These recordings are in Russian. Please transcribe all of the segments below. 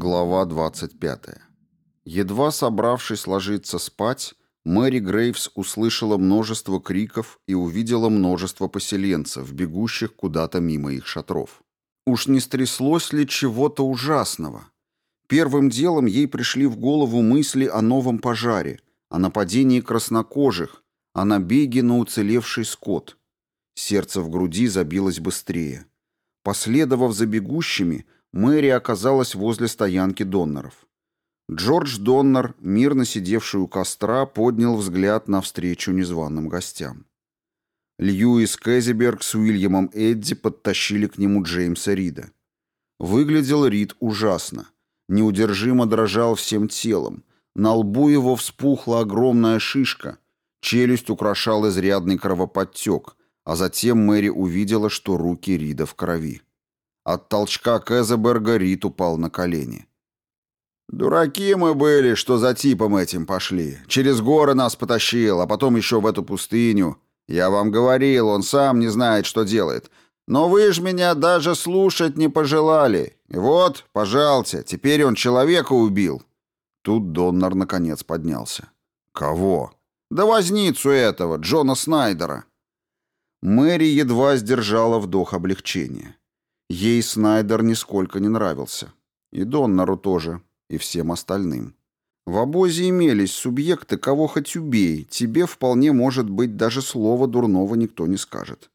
Глава 25. Едва собравшись ложиться спать, Мэри Грейвс услышала множество криков и увидела множество поселенцев, бегущих куда-то мимо их шатров. Уж не стряслось ли чего-то ужасного? Первым делом ей пришли в голову мысли о новом пожаре, о нападении краснокожих, о набеге на уцелевший скот. Сердце в груди забилось быстрее. Последовав за бегущими, Мэри оказалась возле стоянки Доннеров. Джордж Доннер, мирно сидевший у костра, поднял взгляд навстречу незваным гостям. Льюис Кэзиберг с Уильямом Эдди подтащили к нему Джеймса Рида. Выглядел Рид ужасно. Неудержимо дрожал всем телом. На лбу его вспухла огромная шишка. Челюсть украшал изрядный кровоподтек, а затем Мэри увидела, что руки Рида в крови. От толчка Кэзеберга Рид упал на колени. «Дураки мы были, что за типом этим пошли. Через горы нас потащил, а потом еще в эту пустыню. Я вам говорил, он сам не знает, что делает. Но вы ж меня даже слушать не пожелали. И вот, пожалуйста, теперь он человека убил». Тут Доннер наконец поднялся. «Кого?» «Да возницу этого, Джона Снайдера». Мэри едва сдержала вдох облегчения. Ей Снайдер нисколько не нравился. И Доннору тоже, и всем остальным. В обозе имелись субъекты, кого хоть убей, тебе вполне может быть даже слова дурного никто не скажет.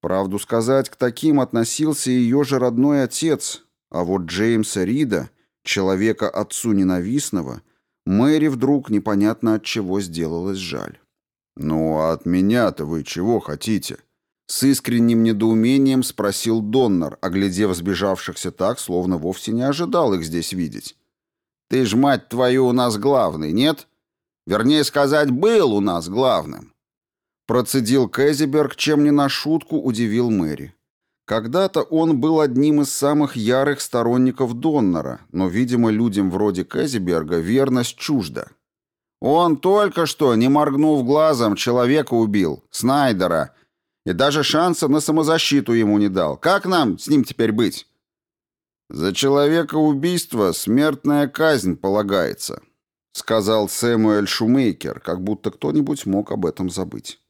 Правду сказать, к таким относился ее же родной отец, а вот Джеймса Рида, человека отцу ненавистного, Мэри вдруг непонятно от чего сделалось жаль. «Ну, а от меня-то вы чего хотите?» С искренним недоумением спросил Доннер, оглядев сбежавшихся так, словно вовсе не ожидал их здесь видеть. «Ты ж, мать твою, у нас главный, нет? Вернее сказать, был у нас главным». Процедил Кэзиберг, чем не на шутку удивил Мэри. Когда-то он был одним из самых ярых сторонников Доннера, но, видимо, людям вроде Кэзиберга верность чужда. «Он только что, не моргнув глазом, человека убил, Снайдера, и даже шанса на самозащиту ему не дал. Как нам с ним теперь быть? За человека убийство смертная казнь полагается, сказал Сэмуэль Шумейкер, как будто кто-нибудь мог об этом забыть.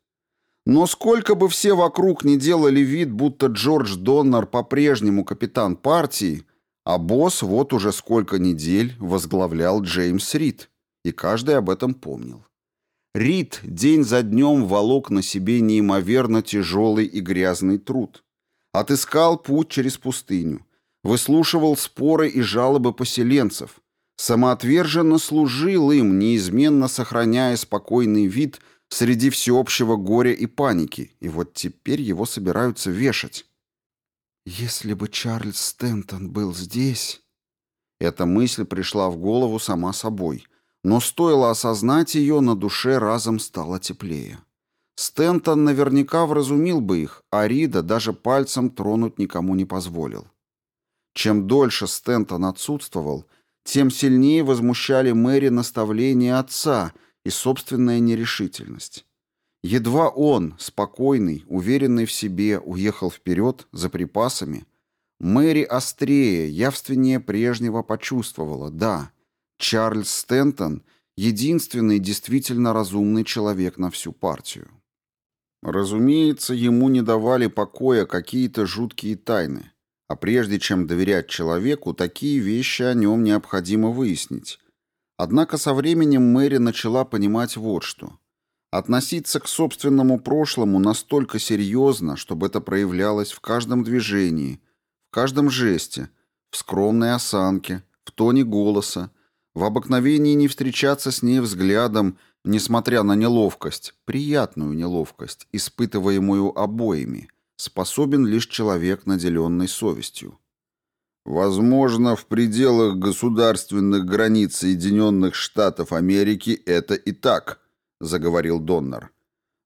Но сколько бы все вокруг не делали вид, будто Джордж Доннер по-прежнему капитан партии, а босс вот уже сколько недель возглавлял Джеймс Рид, и каждый об этом помнил. Рид день за днем волок на себе неимоверно тяжелый и грязный труд. Отыскал путь через пустыню, выслушивал споры и жалобы поселенцев, самоотверженно служил им, неизменно сохраняя спокойный вид среди всеобщего горя и паники, и вот теперь его собираются вешать. «Если бы Чарльз Стентон был здесь...» Эта мысль пришла в голову сама собой — но стоило осознать ее, на душе разом стало теплее. Стентон наверняка вразумил бы их, а Рида даже пальцем тронуть никому не позволил. Чем дольше Стентон отсутствовал, тем сильнее возмущали Мэри наставления отца и собственная нерешительность. Едва он, спокойный, уверенный в себе, уехал вперед за припасами, Мэри острее, явственнее прежнего почувствовала, да, Чарльз Стентон — единственный действительно разумный человек на всю партию. Разумеется, ему не давали покоя какие-то жуткие тайны, а прежде чем доверять человеку, такие вещи о нем необходимо выяснить. Однако со временем Мэри начала понимать вот что. Относиться к собственному прошлому настолько серьезно, чтобы это проявлялось в каждом движении, в каждом жесте, в скромной осанке, в тоне голоса, в обыкновении не встречаться с ней взглядом, несмотря на неловкость, приятную неловкость, испытываемую обоими, способен лишь человек, наделенный совестью. Возможно, в пределах государственных границ Соединенных Штатов Америки это и так, заговорил Доннер.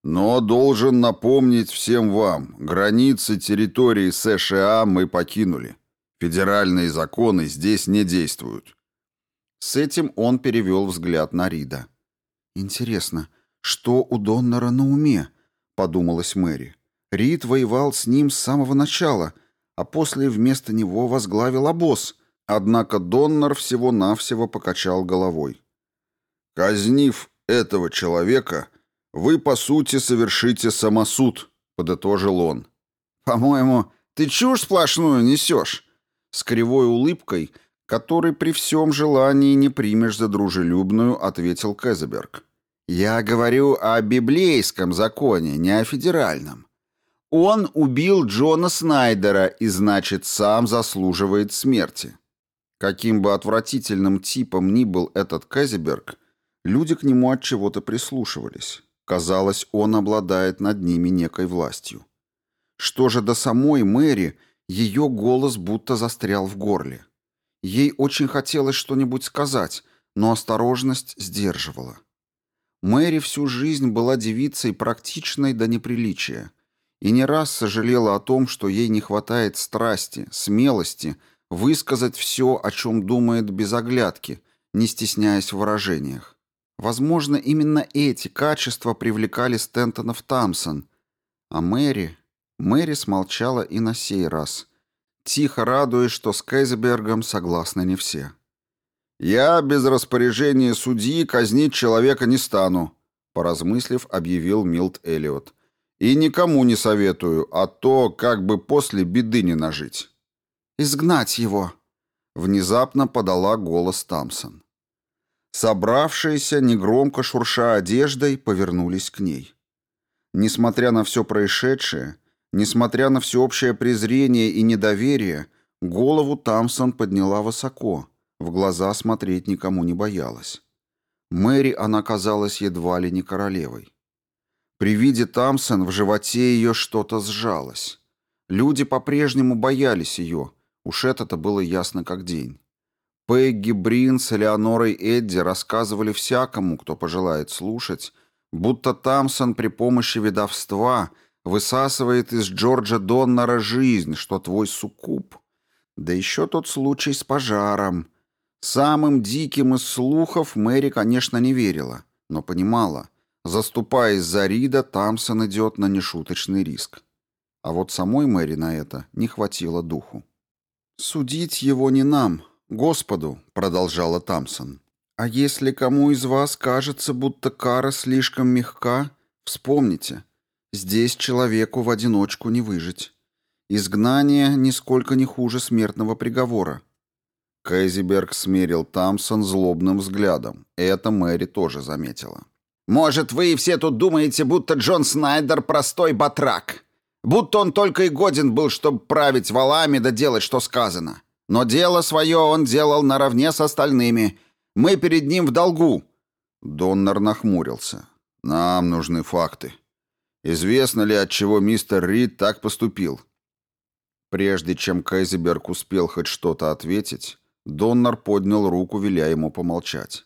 Но должен напомнить всем вам, границы территории США мы покинули. Федеральные законы здесь не действуют. С этим он перевел взгляд на Рида. «Интересно, что у Доннера на уме?» — подумалась Мэри. Рид воевал с ним с самого начала, а после вместо него возглавил обоз. Однако Доннер всего-навсего покачал головой. «Казнив этого человека, вы, по сути, совершите самосуд», — подытожил он. «По-моему, ты чушь сплошную несешь», — с кривой улыбкой, которой при всем желании не примешь за дружелюбную, ответил Кезеберг. «Я говорю о библейском законе, не о федеральном. Он убил Джона Снайдера и, значит, сам заслуживает смерти». Каким бы отвратительным типом ни был этот Казиберг, люди к нему от чего-то прислушивались. Казалось, он обладает над ними некой властью. Что же до самой Мэри, ее голос будто застрял в горле. Ей очень хотелось что-нибудь сказать, но осторожность сдерживала. Мэри всю жизнь была девицей практичной до неприличия и не раз сожалела о том, что ей не хватает страсти, смелости – высказать все, о чем думает без оглядки, не стесняясь в выражениях. Возможно, именно эти качества привлекали Стентона в Тамсон, а Мэри... Мэри смолчала и на сей раз, тихо радуясь, что с Кейзебергом согласны не все. «Я без распоряжения судьи казнить человека не стану», поразмыслив, объявил Милт Эллиот. «И никому не советую, а то как бы после беды не нажить». Изгнать его!» Внезапно подала голос Тамсон. Собравшиеся, негромко шурша одеждой, повернулись к ней. Несмотря на все происшедшее, несмотря на всеобщее презрение и недоверие, голову Тамсон подняла высоко, в глаза смотреть никому не боялась. Мэри она казалась едва ли не королевой. При виде Тамсон в животе ее что-то сжалось. Люди по-прежнему боялись ее, Уж это-то было ясно как день. Пегги, Брин с Элеонорой Эдди рассказывали всякому, кто пожелает слушать, будто Тамсон при помощи ведовства высасывает из Джорджа Доннера жизнь, что твой суккуб. Да еще тот случай с пожаром. Самым диким из слухов Мэри, конечно, не верила, но понимала, заступаясь за Рида, Тамсон идет на нешуточный риск. А вот самой Мэри на это не хватило духу. «Судить его не нам, Господу», — продолжала Тамсон. «А если кому из вас кажется, будто кара слишком мягка, вспомните, здесь человеку в одиночку не выжить. Изгнание нисколько не хуже смертного приговора». Кейзиберг смерил Тамсон злобным взглядом. Это Мэри тоже заметила. «Может, вы и все тут думаете, будто Джон Снайдер простой батрак?» Будто он только и годен был, чтобы править валами да делать, что сказано. Но дело свое он делал наравне с остальными. Мы перед ним в долгу». Доннер нахмурился. «Нам нужны факты. Известно ли, от чего мистер Рид так поступил?» Прежде чем Кайзеберг успел хоть что-то ответить, Доннер поднял руку, веля ему помолчать.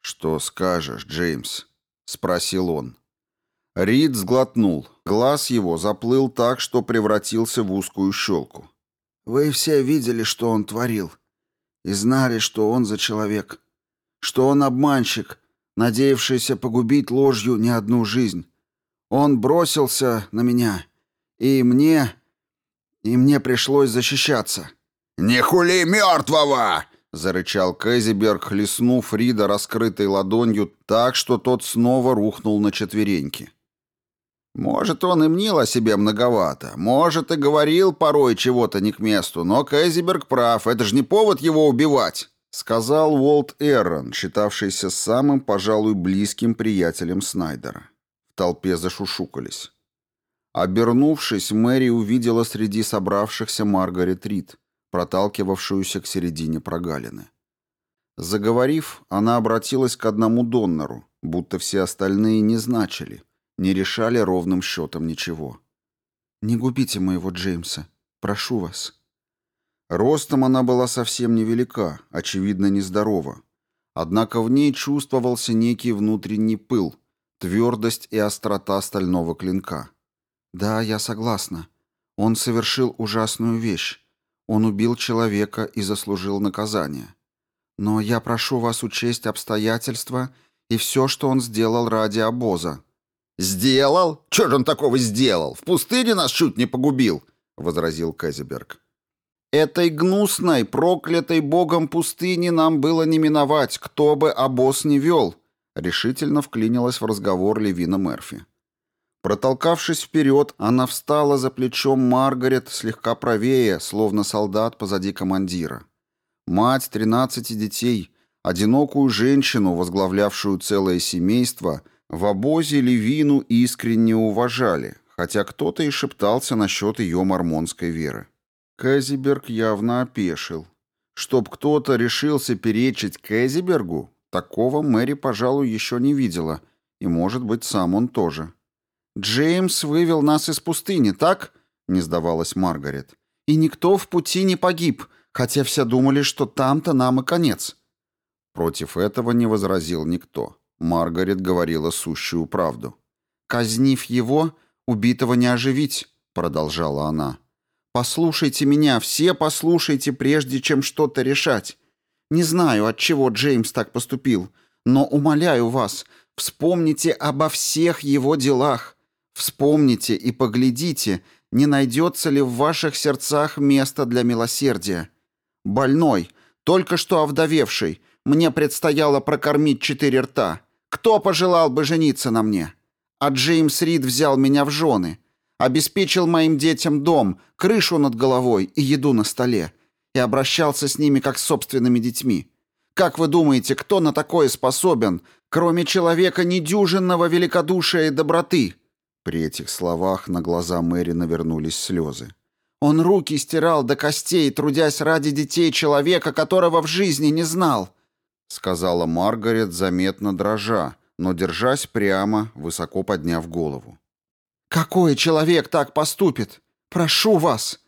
«Что скажешь, Джеймс?» — спросил он. Рид сглотнул. Глаз его заплыл так, что превратился в узкую щелку. «Вы все видели, что он творил, и знали, что он за человек, что он обманщик, надеявшийся погубить ложью не одну жизнь. Он бросился на меня, и мне... и мне пришлось защищаться». «Не хули мертвого!» — зарычал Кэзиберг, хлестнув Рида раскрытой ладонью так, что тот снова рухнул на четвереньки. Может, он и мнил о себе многовато, может, и говорил порой чего-то не к месту, но Кэзиберг прав, это же не повод его убивать, сказал Уолт Эррон, считавшийся самым, пожалуй, близким приятелем Снайдера. Толпе зашушукались. Обернувшись, Мэри увидела среди собравшихся Маргарет Рид, проталкивавшуюся к середине прогалины. Заговорив, она обратилась к одному донору, будто все остальные не значили, не решали ровным счетом ничего. «Не губите моего Джеймса. Прошу вас». Ростом она была совсем невелика, очевидно, нездорова. Однако в ней чувствовался некий внутренний пыл, твердость и острота стального клинка. «Да, я согласна. Он совершил ужасную вещь. Он убил человека и заслужил наказание. Но я прошу вас учесть обстоятельства и все, что он сделал ради обоза. «Сделал? Что же он такого сделал? В пустыне нас чуть не погубил!» — возразил Казиберг. Этой гнусной, проклятой богом пустыни нам было не миновать, кто бы обоз не вел, решительно вклинилась в разговор Левина Мерфи. Протолкавшись вперед, она встала за плечом Маргарет, слегка правее, словно солдат позади командира. Мать тринадцати детей, одинокую женщину, возглавлявшую целое семейство, в обозе Левину искренне уважали, хотя кто-то и шептался насчет ее мормонской веры. Кэзиберг явно опешил. Чтоб кто-то решился перечить Кэзибергу, такого Мэри, пожалуй, еще не видела, и, может быть, сам он тоже. «Джеймс вывел нас из пустыни, так?» — не сдавалась Маргарет. «И никто в пути не погиб, хотя все думали, что там-то нам и конец». Против этого не возразил никто. Маргарет говорила сущую правду. «Казнив его, убитого не оживить», — продолжала она. «Послушайте меня, все послушайте, прежде чем что-то решать. Не знаю, от чего Джеймс так поступил, но умоляю вас, вспомните обо всех его делах. Вспомните и поглядите, не найдется ли в ваших сердцах место для милосердия. Больной, только что овдовевший, мне предстояло прокормить четыре рта. Кто пожелал бы жениться на мне? А Джеймс Рид взял меня в жены, обеспечил моим детям дом, крышу над головой и еду на столе, и обращался с ними как с собственными детьми. Как вы думаете, кто на такое способен, кроме человека недюжинного великодушия и доброты?» При этих словах на глаза Мэри навернулись слезы. «Он руки стирал до костей, трудясь ради детей человека, которого в жизни не знал», сказала Маргарет, заметно дрожа, но держась прямо, высоко подняв голову. «Какой человек так поступит? Прошу вас!»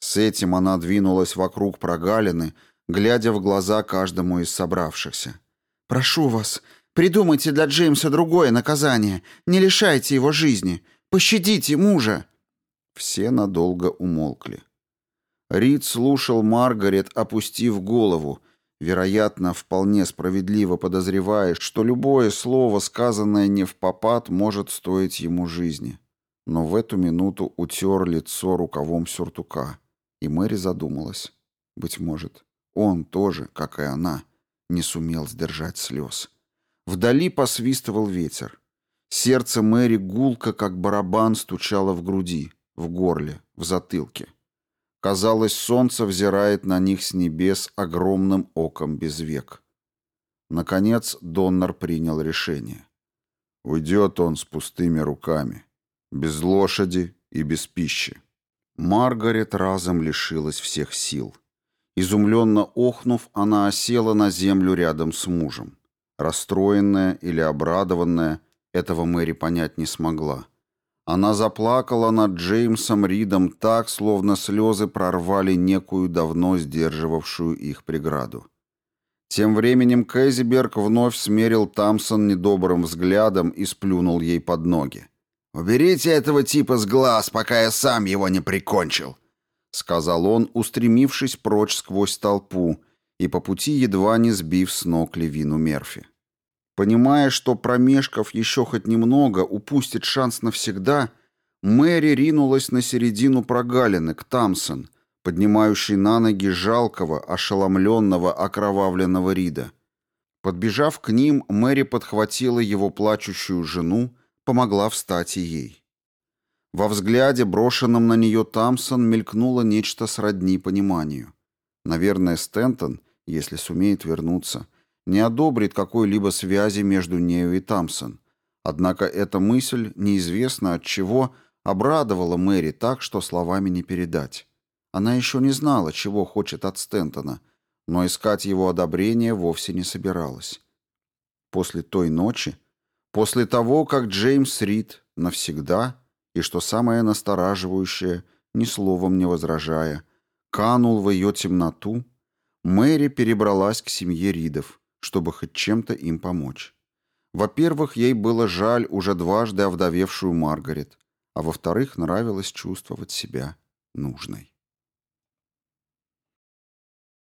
С этим она двинулась вокруг прогалины, глядя в глаза каждому из собравшихся. «Прошу вас, Придумайте для Джеймса другое наказание. Не лишайте его жизни. Пощадите мужа!» Все надолго умолкли. Рид слушал Маргарет, опустив голову, вероятно, вполне справедливо подозревая, что любое слово, сказанное не в попад, может стоить ему жизни. Но в эту минуту утер лицо рукавом сюртука, и Мэри задумалась. Быть может, он тоже, как и она, не сумел сдержать слез. Вдали посвистывал ветер. Сердце Мэри гулко, как барабан, стучало в груди, в горле, в затылке. Казалось, солнце взирает на них с небес огромным оком без век. Наконец Доннер принял решение. Уйдет он с пустыми руками, без лошади и без пищи. Маргарет разом лишилась всех сил. Изумленно охнув, она осела на землю рядом с мужем. Расстроенная или обрадованная, этого Мэри понять не смогла. Она заплакала над Джеймсом Ридом так, словно слезы прорвали некую давно сдерживавшую их преграду. Тем временем Кэзиберг вновь смерил Тамсон недобрым взглядом и сплюнул ей под ноги. «Уберите этого типа с глаз, пока я сам его не прикончил», — сказал он, устремившись прочь сквозь толпу, и по пути едва не сбив с ног Левину Мерфи. Понимая, что промешков еще хоть немного упустит шанс навсегда, Мэри ринулась на середину прогалины, к Тамсон, поднимающей на ноги жалкого, ошеломленного, окровавленного Рида. Подбежав к ним, Мэри подхватила его плачущую жену, помогла встать и ей. Во взгляде, брошенном на нее Тамсон, мелькнуло нечто сродни пониманию. Наверное, Стентон, если сумеет вернуться, не одобрит какой-либо связи между нею и Тамсон. Однако эта мысль, неизвестно от чего, обрадовала Мэри так, что словами не передать. Она еще не знала, чего хочет от Стентона, но искать его одобрения вовсе не собиралась. После той ночи, после того, как Джеймс Рид навсегда, и, что самое настораживающее, ни словом не возражая, канул в ее темноту, Мэри перебралась к семье Ридов, чтобы хоть чем-то им помочь. Во-первых, ей было жаль уже дважды овдовевшую Маргарет, а во-вторых, нравилось чувствовать себя нужной.